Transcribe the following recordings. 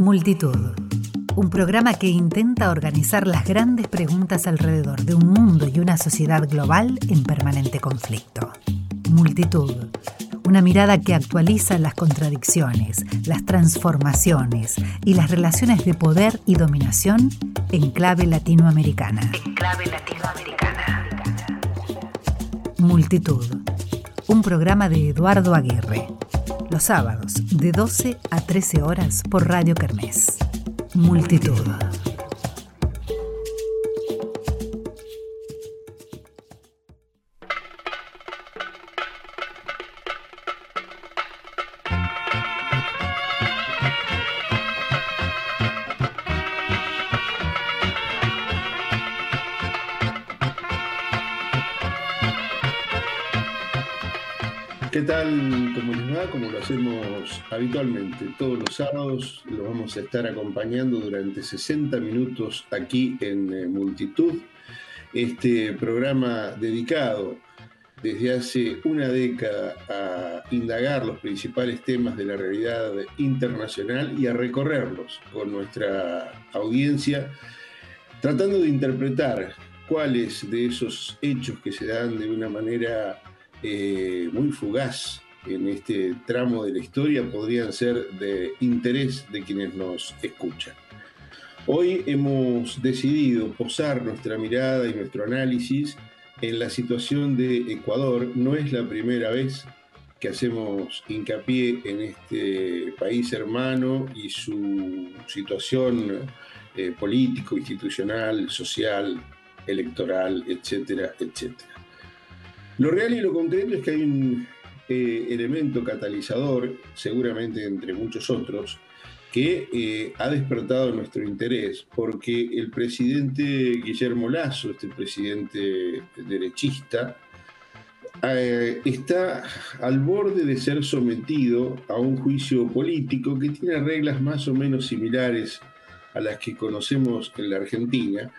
Multitud. Un programa que intenta organizar las grandes preguntas alrededor de un mundo y una sociedad global en permanente conflicto. Multitud. Una mirada que actualiza las contradicciones, las transformaciones y las relaciones de poder y dominación en clave latinoamericana. En clave latinoamericana. Multitud. Un programa de Eduardo Aguirre los sábados de 12 a 13 horas por Radio Kermés. Multitud. ¿Qué tal? Como lo hacemos habitualmente, todos los sábados los vamos a estar acompañando durante 60 minutos aquí en eh, Multitud. Este programa dedicado desde hace una década a indagar los principales temas de la realidad internacional y a recorrerlos con nuestra audiencia, tratando de interpretar cuáles de esos hechos que se dan de una manera eh, muy fugaz en este tramo de la historia podrían ser de interés de quienes nos escuchan. Hoy hemos decidido posar nuestra mirada y nuestro análisis en la situación de Ecuador. No es la primera vez que hacemos hincapié en este país hermano y su situación eh, político, institucional, social, electoral, etcétera, etcétera. Lo real y lo concreto es que hay un eh, elemento catalizador, seguramente entre muchos otros, que eh, ha despertado nuestro interés, porque el presidente Guillermo Lazo, este presidente derechista, eh, está al borde de ser sometido a un juicio político que tiene reglas más o menos similares a las que conocemos en la Argentina,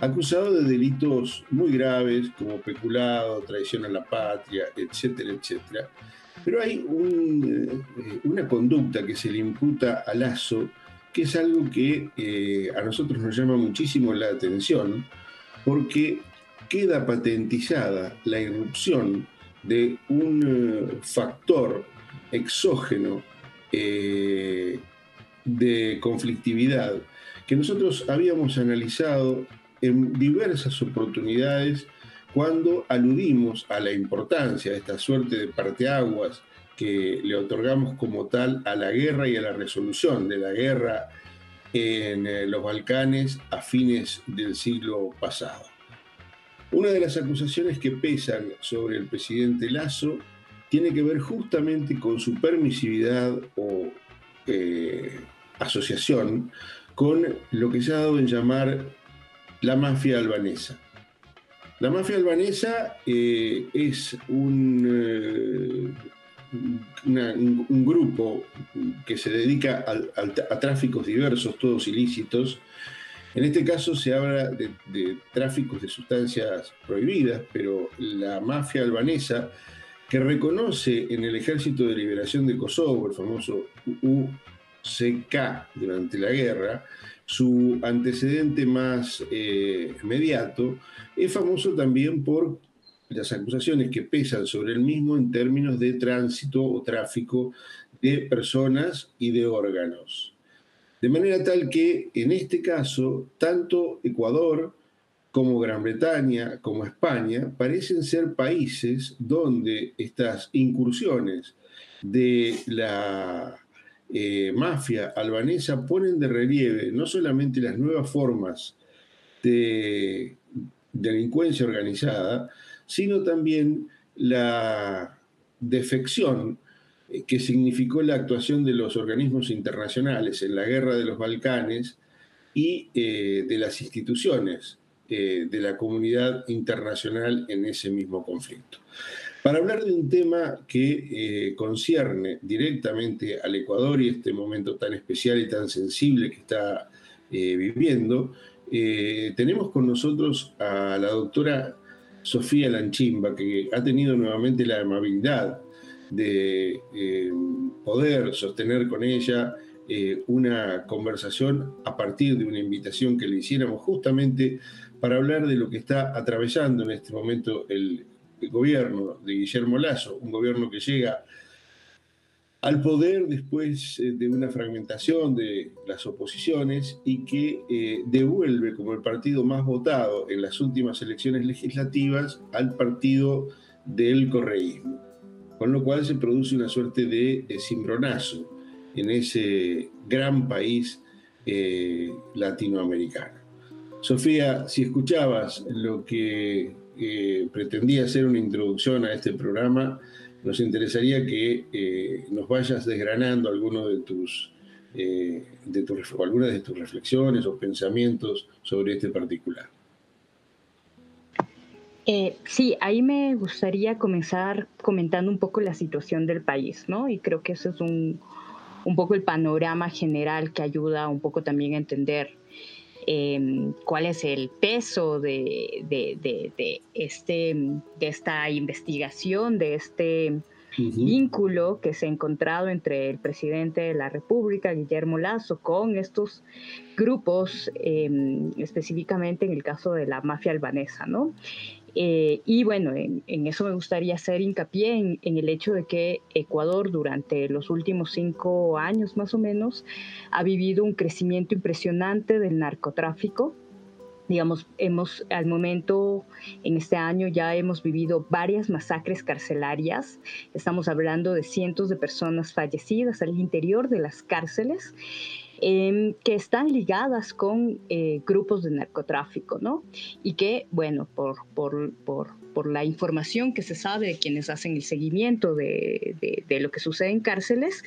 acusado de delitos muy graves como peculado, traición a la patria, etcétera, etcétera. Pero hay eh, una conducta que se le imputa a Lazo, que es algo que eh, a nosotros nos llama muchísimo la atención, porque queda patentizada la irrupción de un eh, factor exógeno de conflictividad que nosotros habíamos analizado en diversas oportunidades cuando aludimos a la importancia de esta suerte de parteaguas que le otorgamos como tal a la guerra y a la resolución de la guerra en eh, los Balcanes a fines del siglo pasado. Una de las acusaciones que pesan sobre el presidente Lazo tiene que ver justamente con su permisividad o eh, asociación con lo que se ha dado en llamar la mafia albanesa. La mafia albanesa eh, es un, eh, un, grupo que se dedica a, tráficos diversos, todos ilícitos. En este caso se habla de, tráficos de sustancias prohibidas, pero la mafia albanesa, que reconoce en el Ejército de Liberación de Kosovo, el famoso UCK durante la guerra, su antecedente más eh, inmediato es famoso también por las acusaciones que pesan sobre el mismo en términos de tránsito o tráfico de personas y de órganos. De manera tal que en este caso, tanto Ecuador como Gran Bretaña, como España, parecen ser países donde estas incursiones de la eh, mafia albanesa ponen de relieve no solamente las nuevas formas de delincuencia organizada, sino también la defección eh, que significó la actuación de los organismos internacionales en la guerra de los Balcanes y eh, de las instituciones de la comunidad internacional en ese mismo conflicto para hablar de un tema que eh, concierne directamente al Ecuador y este momento tan especial y tan sensible que está eh, viviendo, eh, tenemos con nosotros a la doctora Sofía Lanchimba, que ha tenido nuevamente la amabilidad de poder sostener con ella una conversación a partir de una invitación que le hiciéramos justamente para hablar de lo que está atravesando en este momento el, gobierno de Guillermo Lazo, un gobierno que llega al poder después eh, de una fragmentación de las oposiciones y que eh, devuelve como el partido más votado en las últimas elecciones legislativas al partido del correísmo, con lo cual se produce una suerte de, cimbronazo en ese gran país eh, latinoamericano. Sofía, si escuchabas lo que pretendía ser una introducción a este programa, nos interesaría que eh, nos vayas desgranando algunos de tus, eh, de algunas de tus reflexiones o pensamientos sobre este particular. Eh, sí, ahí me gustaría comenzar comentando un poco la situación del país, ¿no? Y creo que eso es un, un poco el panorama general que ayuda un poco también a entender Em, cuál es el peso de, este, de esta investigación, de este vínculo que se ha encontrado entre el presidente de la República, Guillermo Lazo, con estos grupos, em, específicamente en el caso de la mafia albanesa, ¿no? Eh, y bueno, en, eso me gustaría hacer hincapié en, el hecho de que Ecuador durante los últimos cinco años más o menos ha vivido un crecimiento impresionante del narcotráfico. Digamos, hemos al momento, en este año ya hemos vivido varias masacres carcelarias. Estamos hablando de cientos de personas fallecidas al interior de las cárceles. Em, que están ligadas con eh, grupos de narcotráfico, ¿no? Y que, bueno, por, por, por por la información que se sabe de quienes hacen el seguimiento de, de, lo que sucede en cárceles,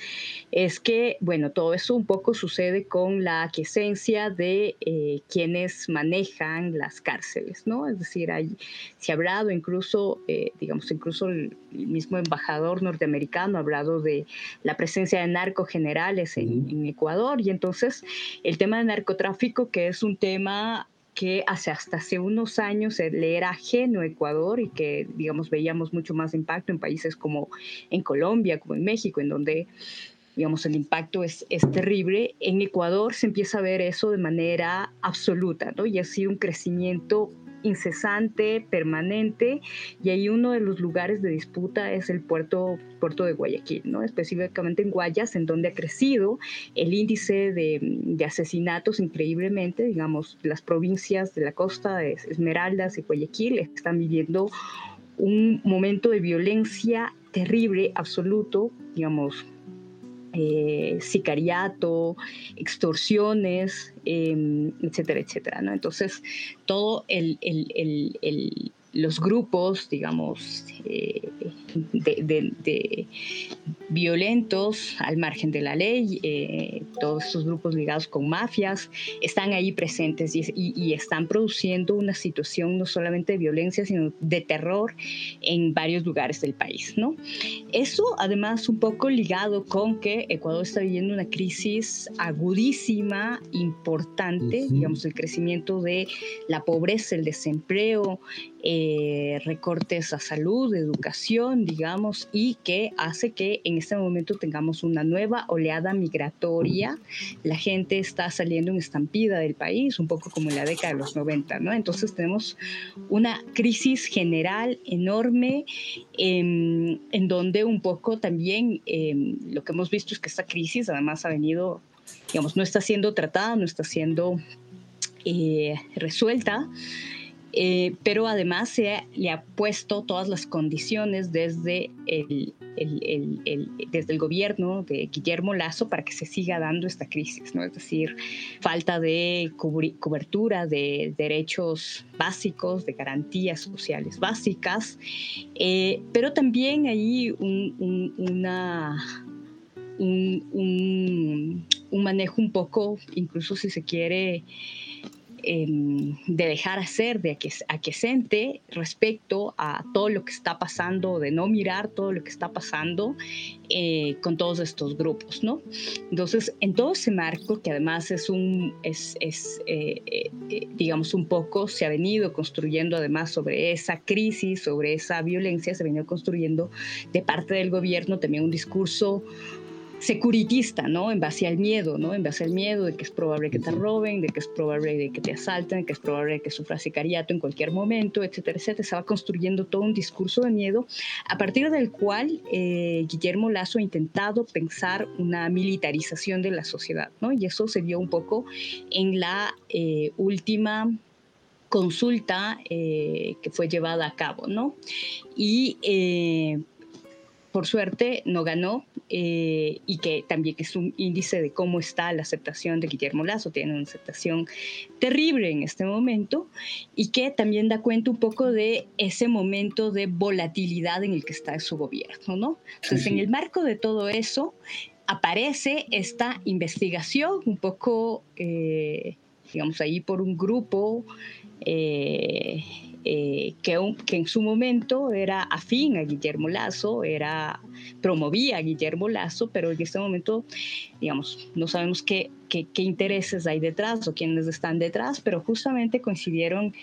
es que, bueno, todo eso un poco sucede con la aquiescencia de eh, quienes manejan las cárceles, ¿no? Es decir, hay, se ha hablado incluso, eh, digamos, incluso el, mismo embajador norteamericano ha hablado de la presencia de narcogenerales en, en Ecuador y entonces el tema de narcotráfico, que es un tema que hace, hasta hace unos años le era ajeno a Ecuador y que, digamos, veíamos mucho más impacto en países como en Colombia, como en México, en donde, digamos, el impacto es, es terrible. En Ecuador se empieza a ver eso de manera absoluta, ¿no? Y ha sido un crecimiento incesante, permanente, y ahí uno de los lugares de disputa es el puerto, puerto de Guayaquil, ¿no? específicamente en Guayas, en donde ha crecido el índice de, asesinatos increíblemente, digamos, las provincias de la costa de Esmeraldas y Guayaquil están viviendo un momento de violencia terrible, absoluto, digamos, eh, sicariato, extorsiones, em, etcétera, etcétera. ¿no? Entonces, todo el, los grupos, digamos, eh, de, violentos al margen de la ley, eh, todos estos grupos ligados con mafias, están ahí presentes y, están produciendo una situación no solamente de violencia, sino de terror en varios lugares del país. ¿no? Eso además un poco ligado con que Ecuador está viviendo una crisis agudísima, importante, digamos, el crecimiento de la pobreza, el desempleo, eh, recortes a salud, educación, digamos, y que hace que en este momento tengamos una nueva oleada migratoria. La gente está saliendo en estampida del país, un poco como en la década de los 90, ¿no? Entonces tenemos una crisis general enorme em, en donde un poco también em, lo que hemos visto es que esta crisis además ha venido, digamos, no está siendo tratada, no está siendo eh, resuelta eh, pero además se le ha puesto todas las condiciones desde el, desde el gobierno de Guillermo Lazo para que se siga dando esta crisis, ¿no? Es decir, falta de cobertura de derechos básicos, de garantías sociales básicas, eh, pero también hay un, un manejo un poco, incluso si se quiere, Em, de dejar hacer, de aquiescente respecto a todo lo que está pasando, de no mirar todo lo que está pasando eh, con todos estos grupos, ¿no? Entonces, en todo ese marco, que además es un, es, eh, eh, digamos, un poco, se ha venido construyendo además sobre esa crisis, sobre esa violencia, se ha venido construyendo de parte del gobierno también un discurso securitista, ¿no? En base al miedo, ¿no? En base al miedo de que es probable que te roben, de que es probable de que te asalten, de que es probable que sufras sicariato en cualquier momento, etcétera, etcétera. Se va construyendo todo un discurso de miedo a partir del cual eh, Guillermo Lazo ha intentado pensar una militarización de la sociedad, ¿no? Y eso se vio un poco en la eh, última consulta eh, que fue llevada a cabo, ¿no? Y por suerte no ganó eh, y que también es un índice de cómo está la aceptación de Guillermo Lazo. Tiene una aceptación terrible en este momento y que también da cuenta un poco de ese momento de volatilidad en el que está su gobierno, ¿no? Entonces, en el marco de todo eso, aparece esta investigación un poco, eh, digamos, ahí por un grupo. Eh, eh, que, en su momento era afín a Guillermo Lazo, era, promovía a Guillermo Lazo, pero en este momento, digamos, no sabemos qué, qué, intereses hay detrás o quiénes están detrás, pero justamente coincidieron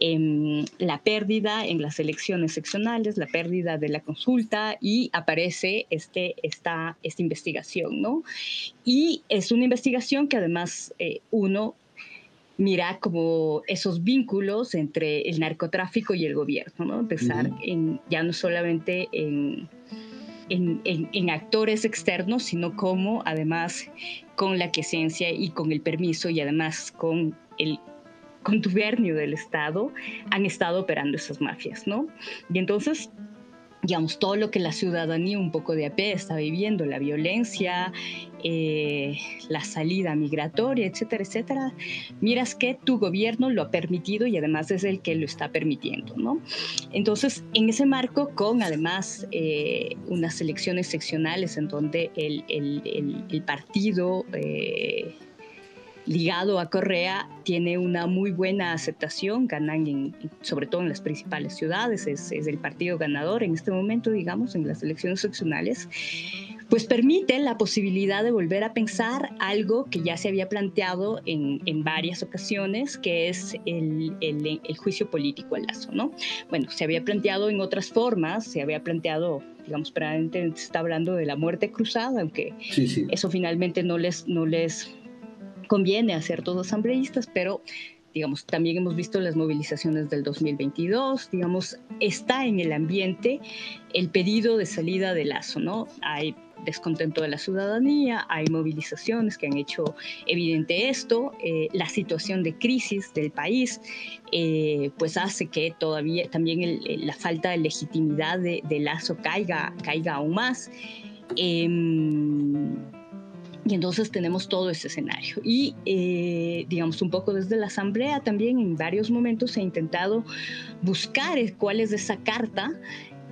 en la pérdida en las elecciones seccionales, la pérdida de la consulta y aparece este, esta, esta investigación, ¿no? Y es una investigación que además eh, uno mira como esos vínculos entre el narcotráfico y el gobierno, ¿no? Empezar en, ya no solamente en, en, en, actores externos, sino como además con la quiesencia y con el permiso y además con el contubernio del Estado han estado operando esas mafias, ¿no? Y entonces digamos, todo lo que la ciudadanía un poco de AP está viviendo, la violencia, eh, la salida migratoria, etcétera, etcétera, miras que tu gobierno lo ha permitido y además es el que lo está permitiendo, ¿no? Entonces, en ese marco, con además eh, unas elecciones seccionales en donde el, el, el, partido... Eh, ligado a Correa tiene una muy buena aceptación, ganan sobre todo en las principales ciudades, es, el partido ganador en este momento, digamos, en las elecciones seccionales, pues permite la posibilidad de volver a pensar algo que ya se había planteado en, varias ocasiones, que es el, juicio político al lazo, ¿no? Bueno, se había planteado en otras formas, se había planteado digamos, probablemente se está hablando de la muerte cruzada, aunque eso finalmente no les, no les conviene hacer todos asambleístas, pero digamos, también hemos visto las movilizaciones del 2022, digamos, está en el ambiente el pedido de salida de Lazo, ¿no? Hay descontento de la ciudadanía, hay movilizaciones que han hecho evidente esto, eh, la situación de crisis del país, eh, pues hace que todavía también la falta de legitimidad de, Lazo caiga, caiga aún más. Em, y entonces tenemos todo ese escenario. Y, eh, digamos, un poco desde la Asamblea también en varios momentos se ha intentado buscar cuál es esa carta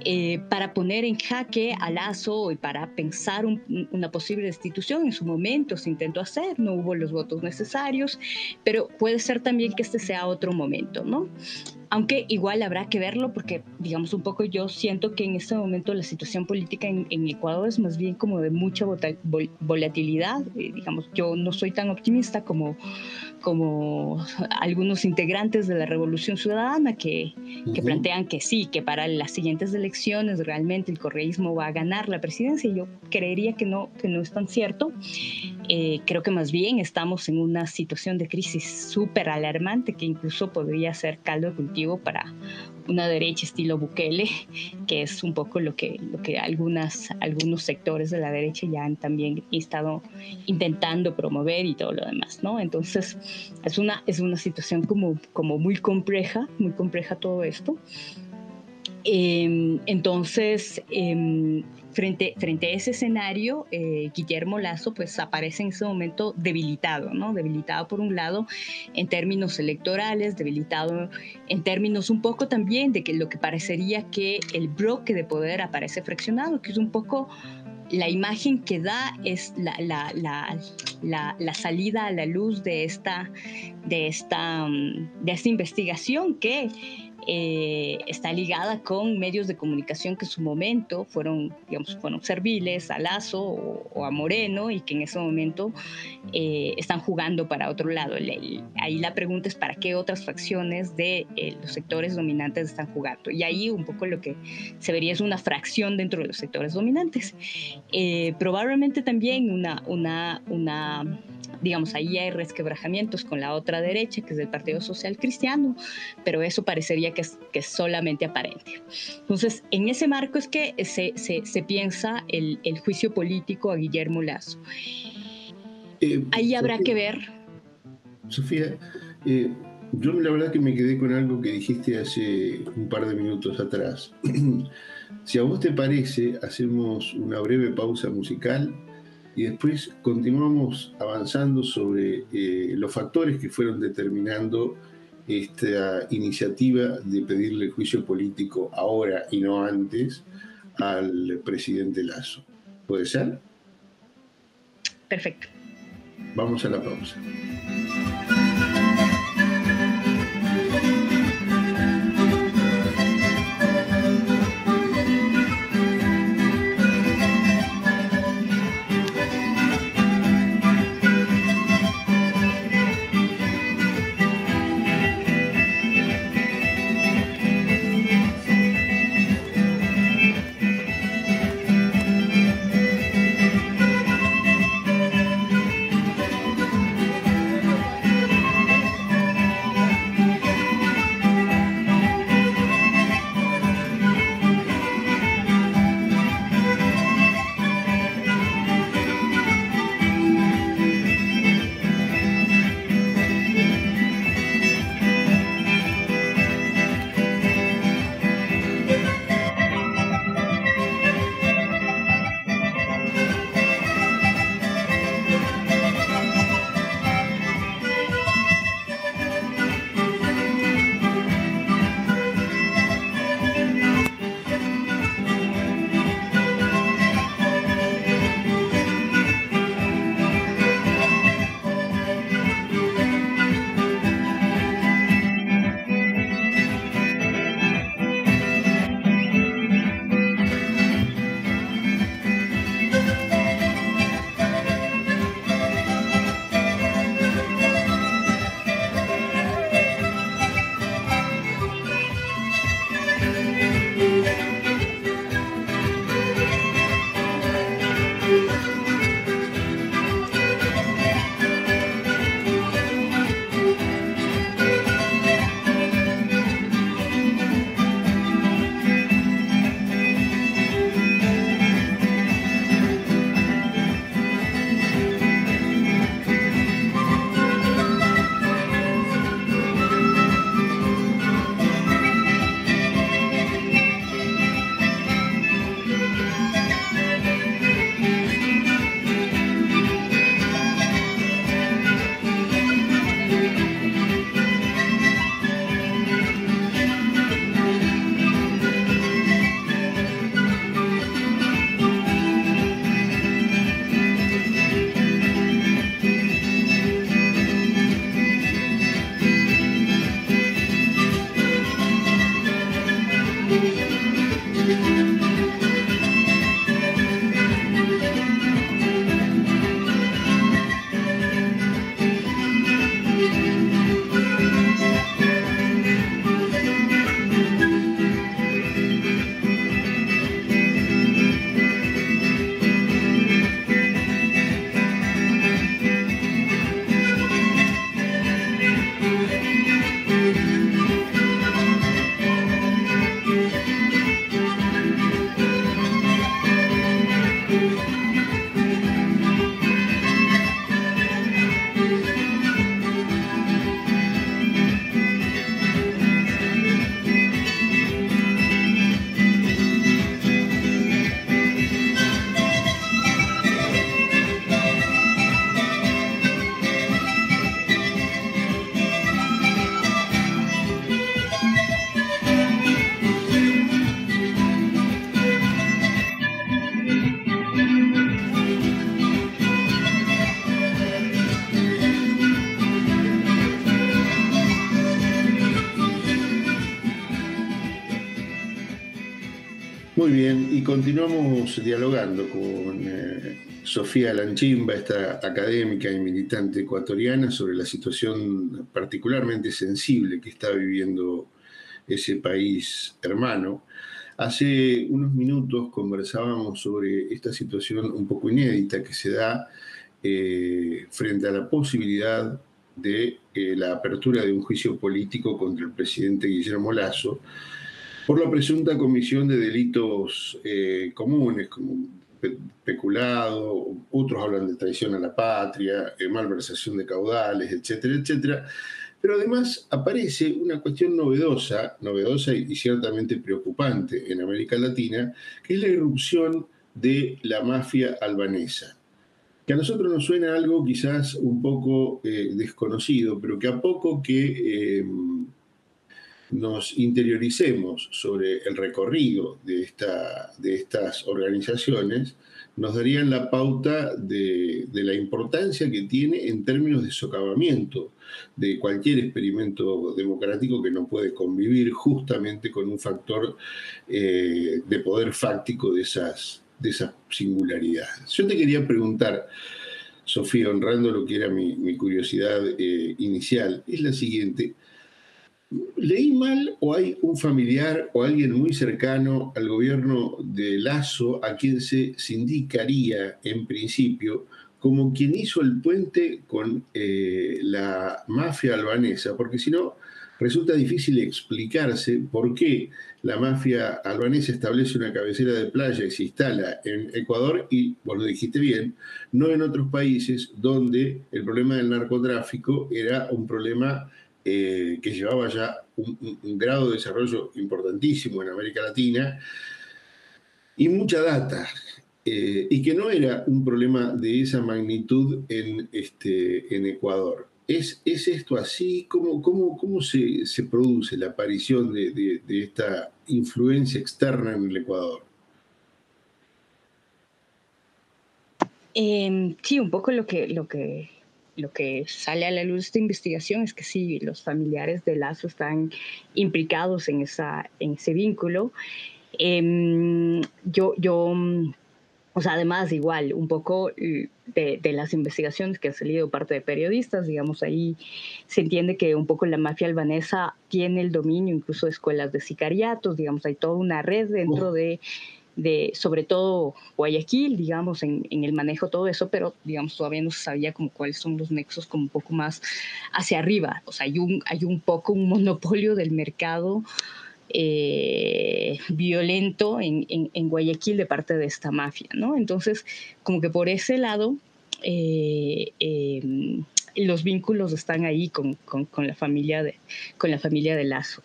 eh, para poner en jaque a Lazo y para pensar una posible destitución. En su momento se intentó hacer, no hubo los votos necesarios, pero puede ser también que este sea otro momento, ¿no? Aunque igual habrá que verlo porque, digamos, un poco yo siento que en este momento la situación política en, Ecuador es más bien como de mucha volatilidad. Eh, digamos, yo no soy tan optimista como, como algunos integrantes de la Revolución Ciudadana que, que plantean que sí, que para las siguientes elecciones realmente el correísmo va a ganar la presidencia. Yo creería que no, que no es tan cierto. Eh, creo que más bien estamos en una situación de crisis súper alarmante que incluso podría ser caldo de cultivo para una derecha estilo Bukele, que es un poco lo que, lo que algunas, algunos sectores de la derecha ya han también estado intentando promover y todo lo demás, ¿no? Entonces, es una, es una situación como, como muy compleja, muy compleja todo esto. Em, entonces, em, frente, frente a ese escenario, eh, Guillermo Lazo pues aparece en ese momento debilitado, ¿no? Debilitado por un lado en términos electorales, debilitado en términos un poco también de que lo que parecería que el bloque de poder aparece fraccionado, que es un poco la imagen que da es la, la, la, la, salida a la luz de esta, de esta, de esta investigación que eh, está ligada con medios de comunicación que en su momento fueron, digamos, fueron serviles a Lazo o, a Moreno y que en ese momento eh, están jugando para otro lado. Ahí la pregunta es para qué otras facciones de eh, los sectores dominantes están jugando. Y ahí un poco lo que se vería es una fracción dentro de los sectores dominantes. probablemente también una, una, una digamos, ahí hay resquebrajamientos con la otra derecha, que es el Partido Social Cristiano, pero eso parecería que es, que es solamente aparente. Entonces, en ese marco es que se, se, se piensa el, el, juicio político a Guillermo Lazo. Eh, ahí habrá que ver. Sofía, eh, yo la verdad que me quedé con algo que dijiste hace un par de minutos atrás. si a vos te parece, hacemos una breve pausa musical y después continuamos avanzando sobre eh, los factores que fueron determinando esta iniciativa de pedirle juicio político ahora y no antes al presidente Lazo. ¿Puede ser? Perfecto. Vamos a la pausa. Continuamos dialogando con eh, Sofía Lanchimba, esta académica y militante ecuatoriana, sobre la situación particularmente sensible que está viviendo ese país hermano. Hace unos minutos conversábamos sobre esta situación un poco inédita que se da eh, frente a la posibilidad de eh, la apertura de un juicio político contra el presidente Guillermo Lazo por la presunta comisión de delitos eh, comunes como peculado, otros hablan de traición a la patria, malversación de caudales, etcétera, etcétera. Pero además aparece una cuestión novedosa, novedosa y ciertamente preocupante en América Latina, que es la irrupción de la mafia albanesa que a nosotros nos suena algo quizás un poco eh, desconocido, pero que a poco que nos interioricemos sobre el recorrido de, esta, de estas organizaciones, nos darían la pauta de, la importancia que tiene en términos de socavamiento de cualquier experimento democrático que no puede convivir justamente con un factor eh, de poder fáctico de esas, de esa singularidad. Yo te quería preguntar, Sofía, honrando lo que era mi, curiosidad eh, inicial, es la siguiente. ¿Leí mal o hay un familiar o alguien muy cercano al gobierno de Lazo a quien se sindicaría en principio como quien hizo el puente con eh, la mafia albanesa? Porque si no, resulta difícil explicarse por qué la mafia albanesa establece una cabecera de playa y se instala en Ecuador y, lo dijiste bien, no en otros países donde el problema del narcotráfico era un problema eh, que llevaba ya un, grado de desarrollo importantísimo en América Latina y mucha data. Eh, y que no era un problema de esa magnitud en, este, en Ecuador. ¿Es, esto así? ¿Cómo, cómo, cómo se, produce la aparición de, esta influencia externa en el Ecuador? Em, sí, un poco lo que, lo, que, lo que sale a la luz de esta investigación es que sí, los familiares de Lazo están implicados en, esa, en ese vínculo. Em, yo, yo o sea, además, igual, un poco de, las investigaciones que han salido parte de periodistas, digamos, ahí se entiende que un poco la mafia albanesa tiene el dominio incluso de escuelas de sicariatos, digamos, hay toda una red dentro de, de, sobre todo Guayaquil, digamos, en, el manejo todo eso, pero, digamos, todavía no se sabía como cuáles son los nexos como un poco más hacia arriba. O sea, hay un, hay un poco un monopolio del mercado eh, violento en, en, Guayaquil de parte de esta mafia, ¿no? Entonces, como que por ese lado, eh, em, los vínculos están ahí con, con, la familia de, con la familia de Lazo.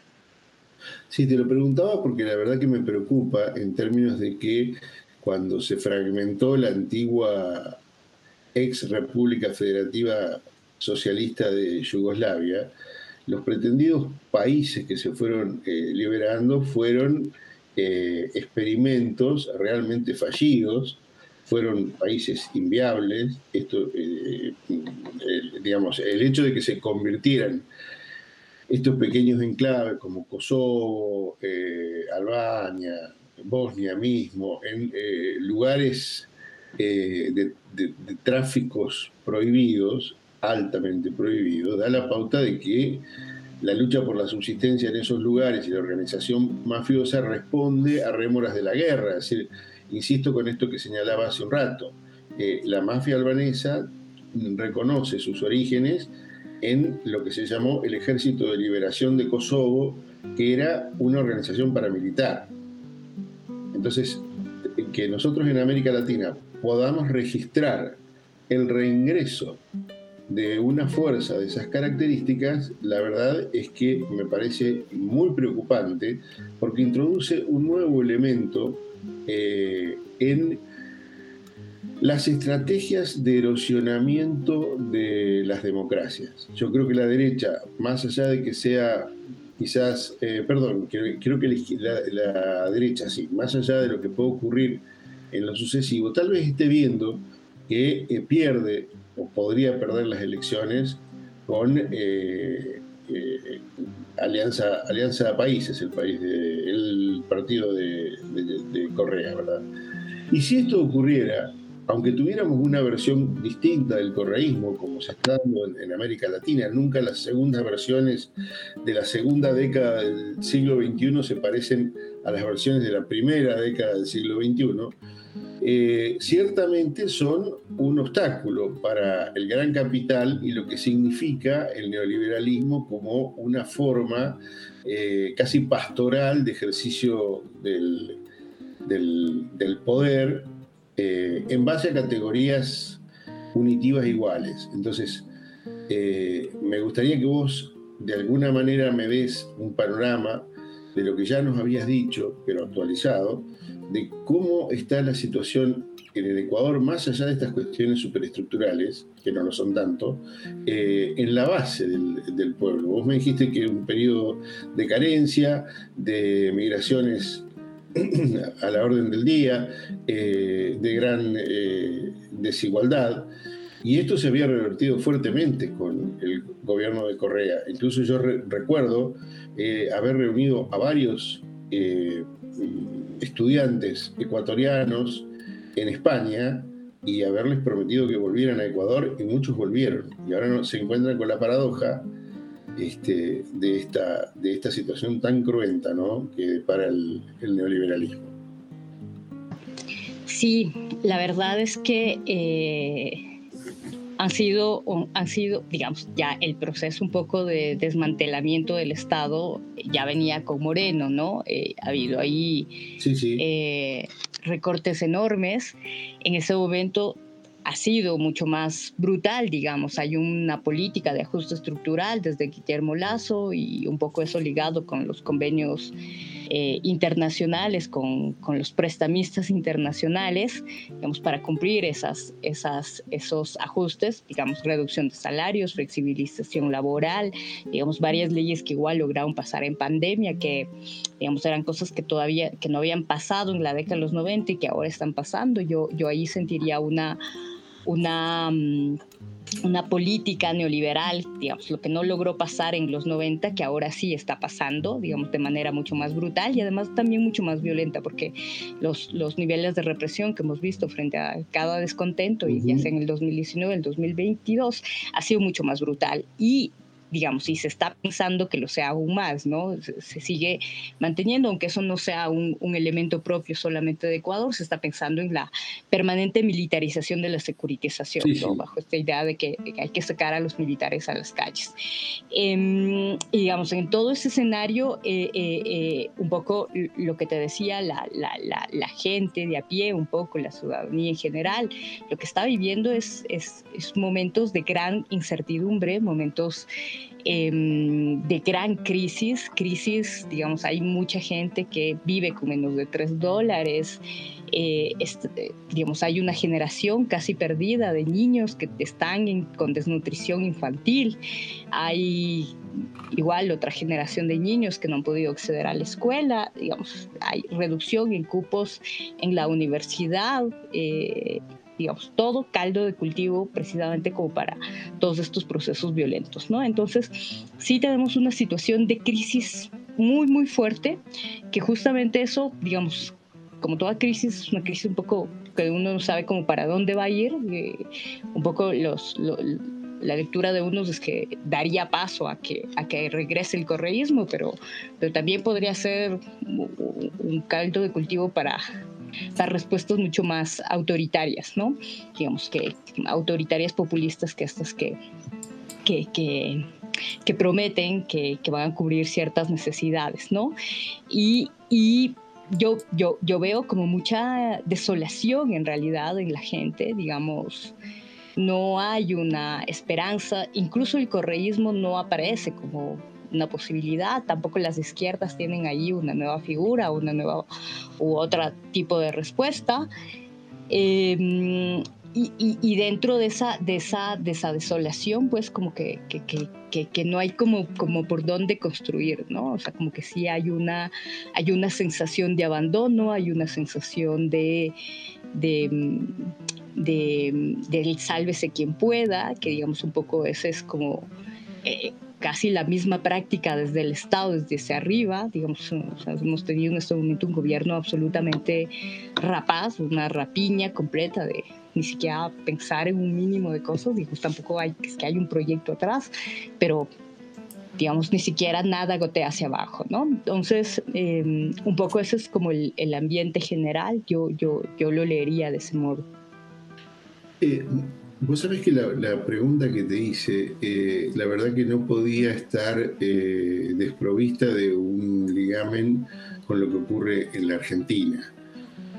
Sí, te lo preguntaba porque la verdad que me preocupa en términos de que cuando se fragmentó la antigua ex República Federativa Socialista de Yugoslavia, los pretendidos países que se fueron eh, liberando fueron eh, experimentos realmente fallidos, fueron países inviables. Esto, eh, digamos, el hecho de que se convirtieran estos pequeños enclaves como Kosovo, Albania, Bosnia mismo, en lugares de, de, tráficos prohibidos, altamente prohibido, da la pauta de que la lucha por la subsistencia en esos lugares y la organización mafiosa responde a rémoras de la guerra. Es decir, insisto con esto que señalaba hace un rato, la mafia albanesa reconoce sus orígenes en lo que se llamó el Ejército de Liberación de Kosovo, que era una organización paramilitar. Entonces, que nosotros en América Latina podamos registrar el reingreso de una fuerza de esas características, la verdad es que me parece muy preocupante porque introduce un nuevo elemento eh, en las estrategias de erosionamiento de las democracias. Yo creo que la derecha, más allá de que sea quizás, eh, perdón, creo, que la, derecha, sí, más allá de lo que puede ocurrir en lo sucesivo, tal vez esté viendo que eh, pierde o podría perder las elecciones con eh, Alianza, Alianza Países, el país el partido de, Correa, ¿verdad? Y si esto ocurriera, aunque tuviéramos una versión distinta del correísmo, como se está dando en, América Latina, nunca las segundas versiones de la segunda década del siglo XXI se parecen a las versiones de la primera década del siglo XXI, eh, ciertamente son un obstáculo para el gran capital y lo que significa el neoliberalismo como una forma eh, casi pastoral de ejercicio del, poder eh, en base a categorías unitivas iguales. Entonces, me gustaría que vos de alguna manera me des un panorama de lo que ya nos habías dicho, pero actualizado, de cómo está la situación en el Ecuador, más allá de estas cuestiones superestructurales, que no lo son tanto, eh, en la base del, pueblo. Vos me dijiste que un periodo de carencia, de migraciones a la orden del día, eh, de gran eh, desigualdad, y esto se había revertido fuertemente con el gobierno de Correa. Incluso yo recuerdo haber reunido a varios estudiantes ecuatorianos en España y haberles prometido que volvieran a Ecuador y muchos volvieron. Y ahora se encuentran con la paradoja este, de, esta, de esta situación tan cruenta ¿no? que para el, neoliberalismo. Sí, la verdad es que eh, han sido, han sido, digamos, ya el proceso un poco de desmantelamiento del Estado ya venía con Moreno, ¿no? Eh, ha habido ahí eh, recortes enormes. En ese momento ha sido mucho más brutal, digamos. Hay una política de ajuste estructural desde Guillermo Lazo y un poco eso ligado con los convenios eh, internacionales, con, con, los prestamistas internacionales, digamos, para cumplir esas, esas, esos ajustes, digamos, reducción de salarios, flexibilización laboral, digamos, varias leyes que igual lograron pasar en pandemia, que, digamos, eran cosas que todavía, que no habían pasado en la década de los 90 y que ahora están pasando. Yo, yo ahí sentiría una, una mm, una política neoliberal, digamos, lo que no logró pasar en los 90, que ahora sí está pasando, digamos, de manera mucho más brutal y además también mucho más violenta, porque los, los niveles de represión que hemos visto frente a cada descontento, y ya sea en el 2019, el 2022, ha sido mucho más brutal. Y digamos, y se está pensando que lo sea aún más, ¿no? Se, sigue manteniendo, aunque eso no sea un, elemento propio solamente de Ecuador, se está pensando en la permanente militarización de la securitización, Bajo esta idea de que, hay que sacar a los militares a las calles. Em, y digamos, en todo ese escenario, eh, eh, eh, un poco lo que te decía, la, la, la, gente de a pie, un poco la ciudadanía en general, lo que está viviendo es, es, es momentos de gran incertidumbre, momentos Em, de gran crisis, crisis, digamos, hay mucha gente que vive con menos de 3 dólares, eh, eh, digamos, hay una generación casi perdida de niños que están con desnutrición infantil, hay igual otra generación de niños que no han podido acceder a la escuela, digamos, hay reducción en cupos en la universidad. Eh, digamos, todo caldo de cultivo precisamente como para todos estos procesos violentos, ¿no? Entonces, sí tenemos una situación de crisis muy, muy fuerte, que justamente eso, digamos, como toda crisis, es una crisis un poco que uno no sabe como para dónde va a ir, eh, un poco los, la lectura de unos es que daría paso a que, a que regrese el correísmo, pero, pero también podría ser un caldo de cultivo para, dar respuestas mucho más autoritarias, ¿no? Digamos que autoritarias populistas que estas que, que, que, prometen que, que, van a cubrir ciertas necesidades, ¿no? Y, y yo, yo, yo veo como mucha desolación en realidad en la gente, digamos, no hay una esperanza, incluso el correísmo no aparece como una posibilidad, tampoco las izquierdas tienen ahí una nueva figura, una nueva u otro tipo de respuesta. Em, y, dentro de esa, de, esa, de esa desolación, pues como que, que, que, no hay como, como por dónde construir, ¿no? O sea, como que sí hay una, hay una sensación de abandono, hay una sensación de, de, de, sálvese quien pueda, que digamos un poco ese es como... Eh, casi la misma práctica desde el Estado, desde arriba, digamos, hemos tenido en este momento un gobierno absolutamente rapaz, una rapiña completa de ni siquiera pensar en un mínimo de cosas, digamos, tampoco hay que hay un proyecto atrás, pero digamos, ni siquiera nada gotea hacia abajo, ¿no? Entonces, em, un poco ese es como el, el, ambiente general, yo, yo, yo lo leería de ese modo. Eh, Vos sabés que la, pregunta que te hice, eh, la verdad que no podía estar eh, desprovista de un ligamen con lo que ocurre en la Argentina.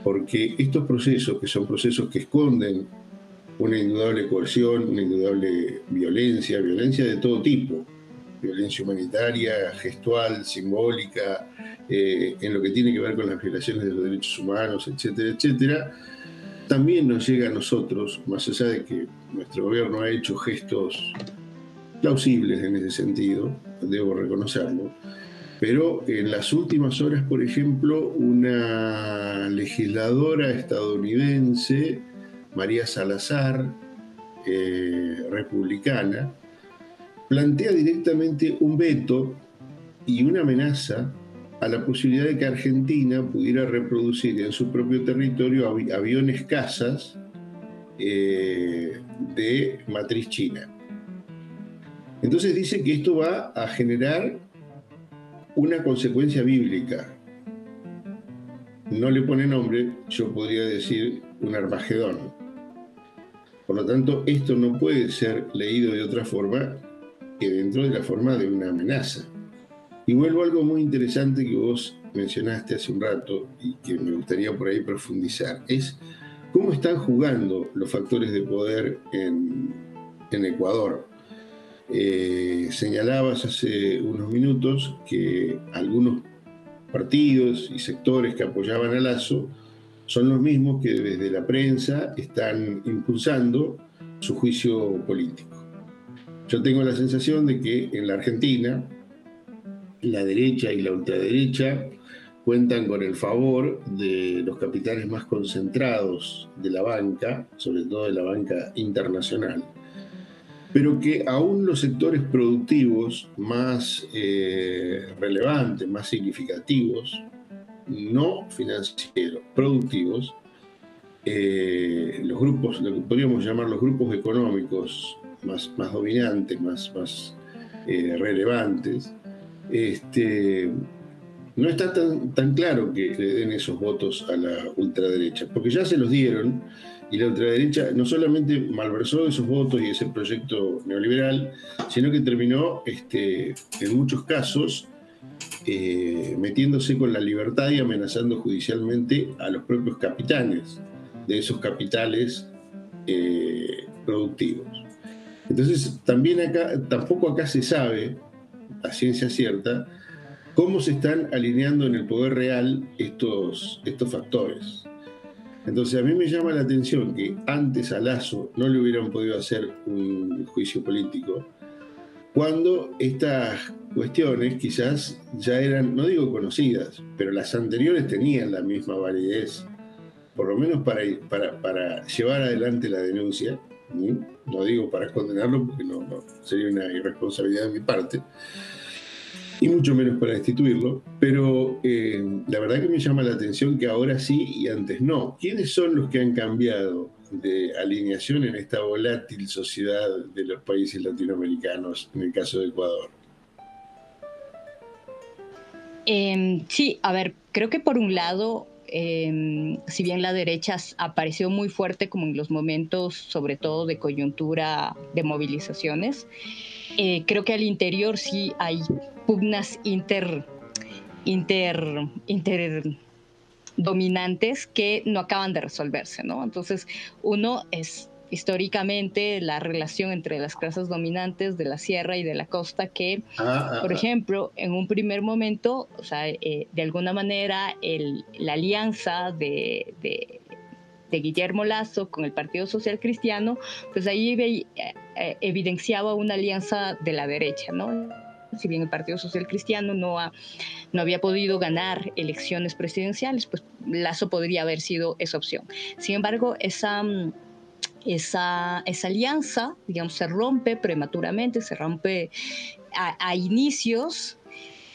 Porque estos procesos, que son procesos que esconden una indudable coerción, una indudable violencia, violencia de todo tipo, violencia humanitaria, gestual, simbólica, eh, en lo que tiene que ver con las violaciones de los derechos humanos, etcétera, etcétera, también nos llega a nosotros, más allá de que nuestro gobierno ha hecho gestos plausibles en ese sentido, debo reconocerlo, pero en las últimas horas, por ejemplo, una legisladora estadounidense, María Salazar, eh, republicana, plantea directamente un veto y una amenaza a la posibilidad de que Argentina pudiera reproducir en su propio territorio aviones casas eh, de matriz china. Entonces dice que esto va a generar una consecuencia bíblica. No le pone nombre, yo podría decir un Armagedón. Por lo tanto, esto no puede ser leído de otra forma que dentro de la forma de una amenaza. Y vuelvo a algo muy interesante que vos mencionaste hace un rato y que me gustaría por ahí profundizar, es cómo están jugando los factores de poder en, Ecuador. Eh, señalabas hace unos minutos que algunos partidos y sectores que apoyaban a Lazo son los mismos que desde la prensa están impulsando su juicio político. Yo tengo la sensación de que en la Argentina, la derecha y la ultraderecha cuentan con el favor de los capitales más concentrados de la banca, sobre todo de la banca internacional, pero que aún los sectores productivos más eh, relevantes, más significativos, no financieros, productivos, eh, los grupos, lo que podríamos llamar los grupos económicos más, dominantes, más, más eh, relevantes, este, no está tan, tan claro que le den esos votos a la ultraderecha, porque ya se los dieron y la ultraderecha no solamente malversó esos votos y ese proyecto neoliberal, sino que terminó este, en muchos casos eh, metiéndose con la libertad y amenazando judicialmente a los propios capitanes de esos capitales eh, productivos. Entonces, también acá, tampoco acá se sabe a ciencia cierta, cómo se están alineando en el poder real estos, estos factores. Entonces a mí me llama la atención que antes a Lazo no le hubieran podido hacer un juicio político, cuando estas cuestiones quizás ya eran, no digo conocidas, pero las anteriores tenían la misma validez, por lo menos para, para, para llevar adelante la denuncia, no digo para condenarlo porque no, sería una irresponsabilidad de mi parte, y mucho menos para destituirlo, pero eh, la verdad que me llama la atención que ahora sí y antes no. ¿Quiénes son los que han cambiado de alineación en esta volátil sociedad de los países latinoamericanos, en el caso de Ecuador? Em, sí, a ver, creo que por un lado Em, si bien la derecha apareció muy fuerte como en los momentos, sobre todo de coyuntura de movilizaciones, eh, creo que al interior sí hay pugnas inter, inter, inter dominantes que no acaban de resolverse, ¿no? Entonces, uno es históricamente la relación entre las clases dominantes de la sierra y de la costa que, ah, ah, por ah. ejemplo, en un primer momento, o sea, eh, de alguna manera la alianza de, de, Guillermo Lazo con el Partido Social Cristiano, pues ahí eh, eh, evidenciaba una alianza de la derecha, ¿no? si bien el Partido Social Cristiano no, ha, no había podido ganar elecciones presidenciales, pues Lazo podría haber sido esa opción. Sin embargo, esa, mm, esa, esa alianza, digamos, se rompe prematuramente, se rompe a, inicios.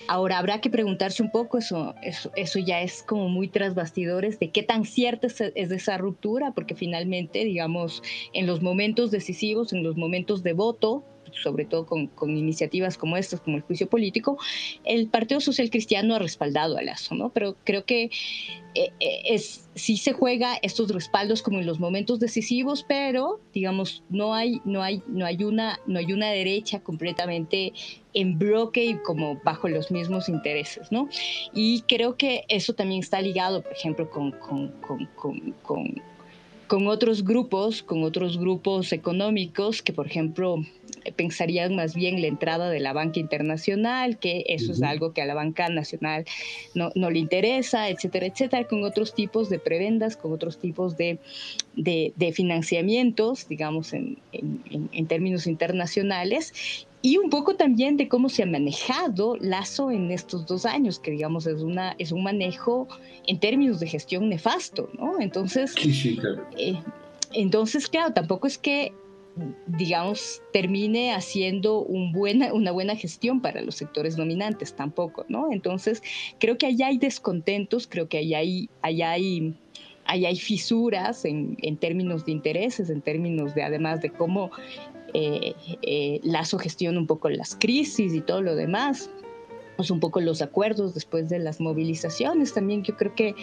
Ahora habrá que preguntarse un poco, eso, eso, eso ya es como muy tras bastidores, de qué tan cierta es, esa ruptura, porque finalmente, digamos, en los momentos decisivos, en los momentos de voto, sobre todo con, iniciativas como estas, como el juicio político, el Partido Social Cristiano ha respaldado a Lazo, ¿no? Pero creo que eh, eh, es, sí se juega estos respaldos como en los momentos decisivos, pero digamos, no hay, no hay, no hay, una, no hay una derecha completamente en bloque y como bajo los mismos intereses, ¿no? Y creo que eso también está ligado, por ejemplo, con, con, con con otros grupos, con otros grupos económicos que, por ejemplo, pensarían más bien la entrada de la banca internacional, que eso es algo que a la banca nacional no, no, le interesa, etcétera, etcétera, con otros tipos de prebendas, con otros tipos de, de, financiamientos, digamos, en, en, en términos internacionales, y un poco también de cómo se ha manejado Lazo en estos dos años, que digamos es, una, es un manejo en términos de gestión nefasto, ¿no? Entonces, eh, entonces claro, tampoco es que digamos, termine haciendo un buena, una buena gestión para los sectores dominantes, tampoco, ¿no? Entonces, creo que allá hay descontentos, creo que allá hay, allá hay, allá hay fisuras en, en, términos de intereses, en términos de, además de cómo eh, eh, Lazo gestiona un poco las crisis y todo lo demás pues un poco los acuerdos después de las movilizaciones. También yo creo que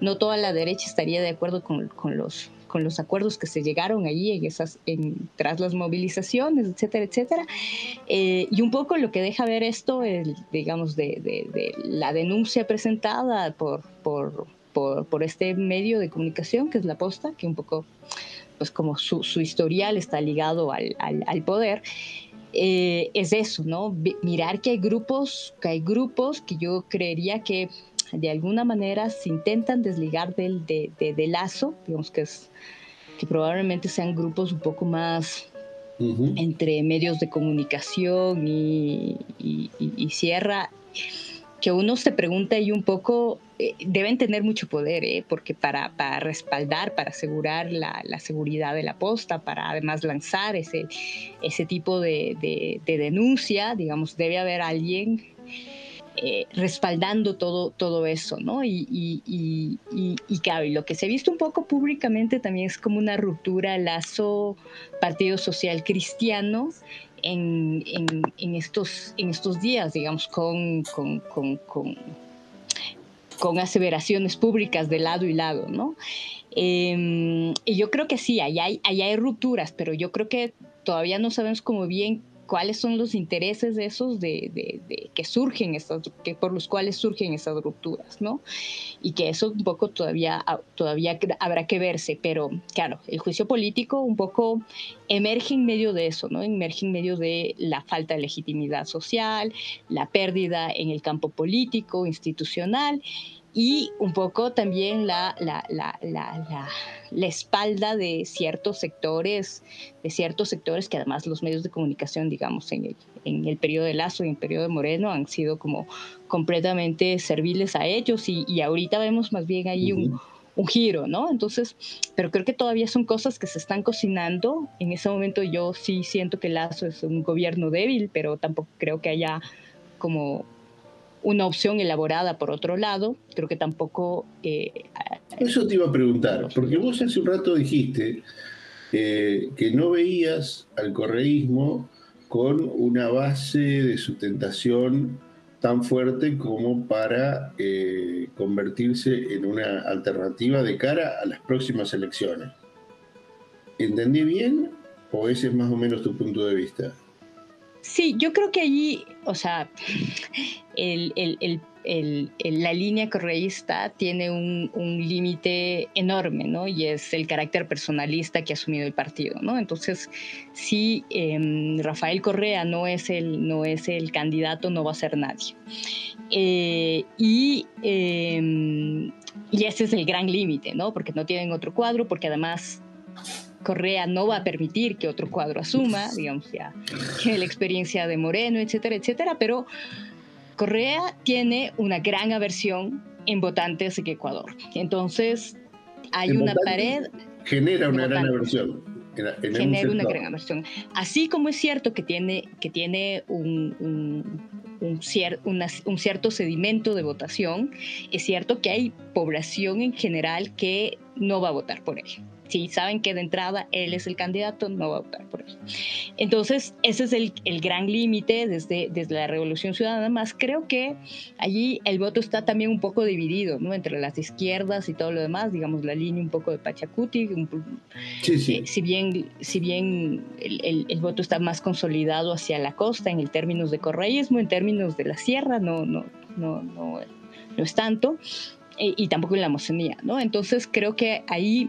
no toda la derecha estaría de acuerdo con, los con los acuerdos que se llegaron allí en esas, en, tras las movilizaciones, etcétera, etcétera. Eh, y un poco lo que deja ver esto, el, digamos, de, la denuncia presentada por, por, por, este medio de comunicación, que es la posta, que un poco, pues como su, su historial está ligado al, al, al poder. Eh, es eso, ¿no? Mirar que hay grupos, que hay grupos que yo creería que de alguna manera se intentan desligar del, de, lazo, digamos que es que probablemente sean grupos un poco más entre medios de comunicación y, y, y, Sierra, que uno se pregunta ahí un poco eh, deben tener mucho poder, ¿eh? porque para, para, respaldar, para asegurar la, la, seguridad de la posta, para además lanzar ese, ese tipo de, de, denuncia, digamos, debe haber alguien eh, respaldando todo, todo eso, ¿no? Y, y, y, y, y lo que se ha visto un poco públicamente también es como una ruptura lazo Partido Social Cristiano en, estos, en estos días, digamos, con, con, con, con con aseveraciones públicas de lado y lado, ¿no? Em, y yo creo que sí, allá hay, allá hay rupturas, pero yo creo que todavía no sabemos como bien cuáles son los intereses de esos de, de, que surgen estas, que por los cuales surgen esas rupturas, ¿no? Y que eso un poco todavía, todavía habrá que verse, pero claro, el juicio político un poco emerge en medio de eso, ¿no? Emerge en medio de la falta de legitimidad social, la pérdida en el campo político, institucional y un poco también la, la, la, la, espalda de ciertos sectores, de ciertos sectores que además los medios de comunicación, digamos, en el, en el periodo de Lazo y en el periodo de Moreno han sido como completamente serviles a ellos y, y ahorita vemos más bien ahí un, un giro, ¿no? Entonces, pero creo que todavía son cosas que se están cocinando. En ese momento yo sí siento que Lazo es un gobierno débil, pero tampoco creo que haya como una opción elaborada por otro lado. Creo que tampoco... Eh, Eso te iba a preguntar, porque vos hace un rato dijiste eh, que no veías al correísmo con una base de sustentación tan fuerte como para eh, convertirse en una alternativa de cara a las próximas elecciones. ¿Entendí bien o ese es más o menos tu punto de vista? Sí, yo creo que allí, o sea, la línea correísta tiene un, límite enorme, ¿no? Y es el carácter personalista que ha asumido el partido, ¿no? Entonces, si em, Rafael Correa no es, el, no es el candidato, no va a ser nadie. Eh, y, em, y ese es el gran límite, ¿no? Porque no tienen otro cuadro, porque además Correa no va a permitir que otro cuadro asuma, digamos, ya la experiencia de Moreno, etcétera, etcétera, pero Correa tiene una gran aversión en votantes en Ecuador. Entonces, hay una pared. genera una gran aversión. genera una gran aversión. Así como es cierto que tiene, que tiene un, un, un, un, cierto sedimento de votación, es cierto que hay población en general que no va a votar por él si saben que de entrada él es el candidato, no va a votar por él. Entonces, ese es el, el gran límite desde, desde la Revolución Ciudadana. Más creo que allí el voto está también un poco dividido, ¿no? Entre las izquierdas y todo lo demás, digamos, la línea un poco de Pachacuti. sí, sí. Eh, si bien, si bien el, el, voto está más consolidado hacia la costa en términos de correísmo, en términos de la sierra, no, no, no, no, no es tanto. Eh, y tampoco en la mocenía, ¿no? Entonces creo que ahí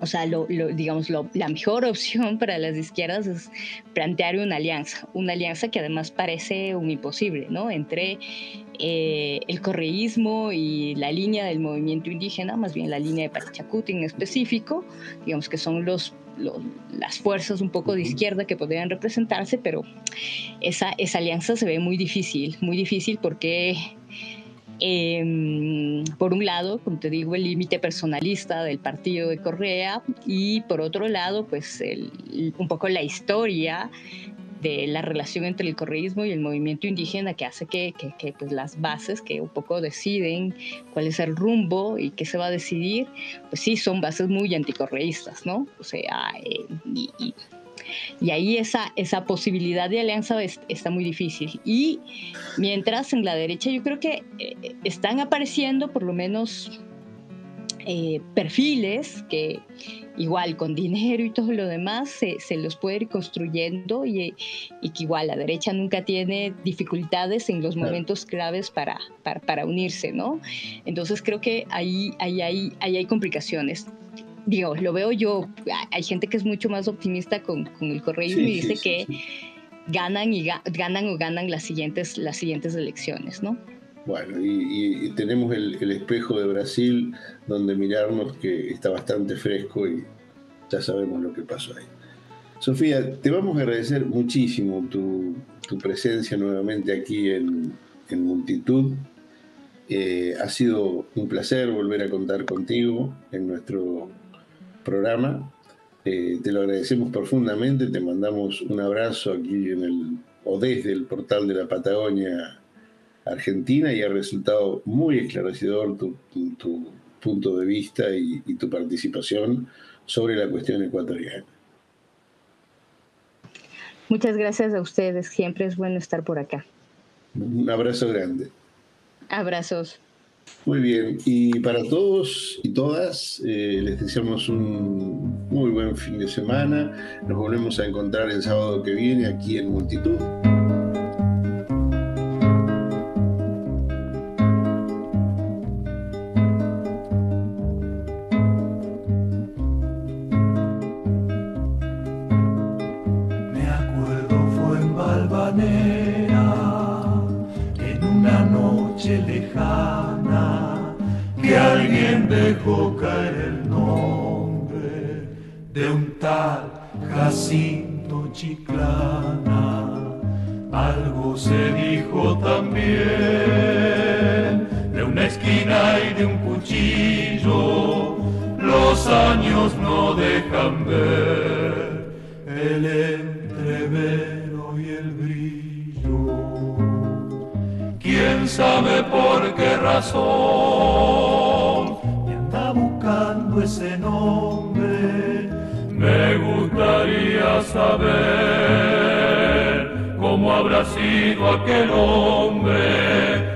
o sea, lo, digamos, la mejor opción para las izquierdas es plantear una alianza, una alianza que además parece un imposible, ¿no? Entre eh, el correísmo y la línea del movimiento indígena, más bien la línea de Pachacuti en específico, digamos que son los, las fuerzas un poco de izquierda que podrían representarse, pero esa, esa alianza se ve muy difícil, muy difícil porque Em, por un lado, como te digo, el límite personalista del partido de Correa y por otro lado, pues un poco la historia de la relación entre el correísmo y el movimiento indígena que hace que, pues las bases que un poco deciden cuál es el rumbo y qué se va a decidir, pues sí, son bases muy anticorreístas, ¿no? O sea, eh, y y ahí esa, esa posibilidad de alianza está muy difícil. Y mientras en la derecha yo creo que eh, están apareciendo por lo menos eh, perfiles que igual con dinero y todo lo demás se, se los puede ir construyendo y, y, que igual la derecha nunca tiene dificultades en los momentos claves para, para, para unirse, ¿no? Entonces creo que ahí, ahí, ahí, ahí hay complicaciones digo, lo veo yo, hay gente que es mucho más optimista con, el correísmo y dice que ganan y ganan o ganan las siguientes, las siguientes elecciones, ¿no? Bueno, y, tenemos el, espejo de Brasil donde mirarnos que está bastante fresco y ya sabemos lo que pasó ahí. Sofía, te vamos a agradecer muchísimo tu, presencia nuevamente aquí en, Multitud. Eh, ha sido un placer volver a contar contigo en nuestro programa. Eh, te lo agradecemos profundamente, te mandamos un abrazo aquí en el, o desde el portal de la Patagonia Argentina y ha resultado muy esclarecedor tu, punto de vista y, y tu participación sobre la cuestión ecuatoriana. Muchas gracias a ustedes, siempre es bueno estar por acá. Un abrazo grande. Abrazos. Muy bien, y para todos y todas, eh, les deseamos un muy buen fin de semana. Nos volvemos a encontrar el sábado que viene aquí en Multitud. un cuchillo, los años no dejan ver el entrevero y el brillo. ¿Quién sabe por qué razón me anda buscando ese nombre? Me gustaría saber cómo habrá sido aquel hombre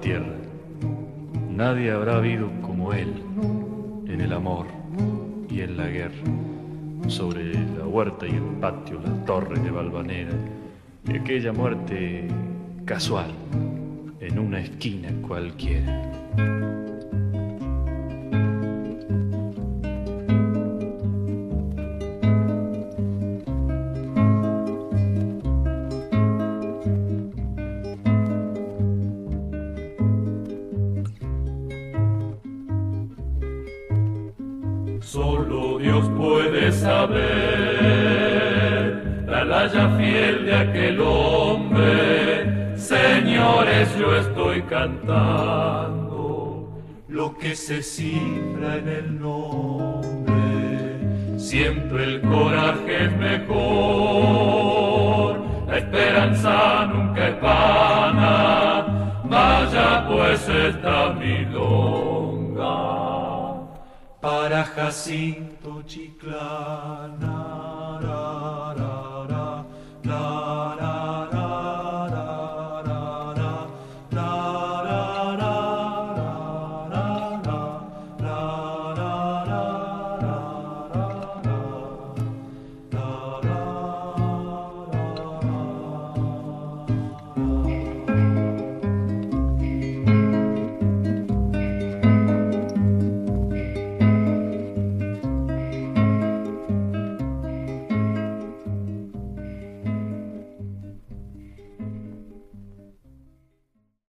tierra. Nadie habrá habido como él en el amor y en la guerra. Sobre la huerta y el patio, la torre de Valvanera, de aquella muerte casual en una esquina cualquiera. Cantando lo que se cifra en el nombre. Siempre el coraje es mejor, la esperanza nunca es vana. Vaya pues esta milonga para Jacinto.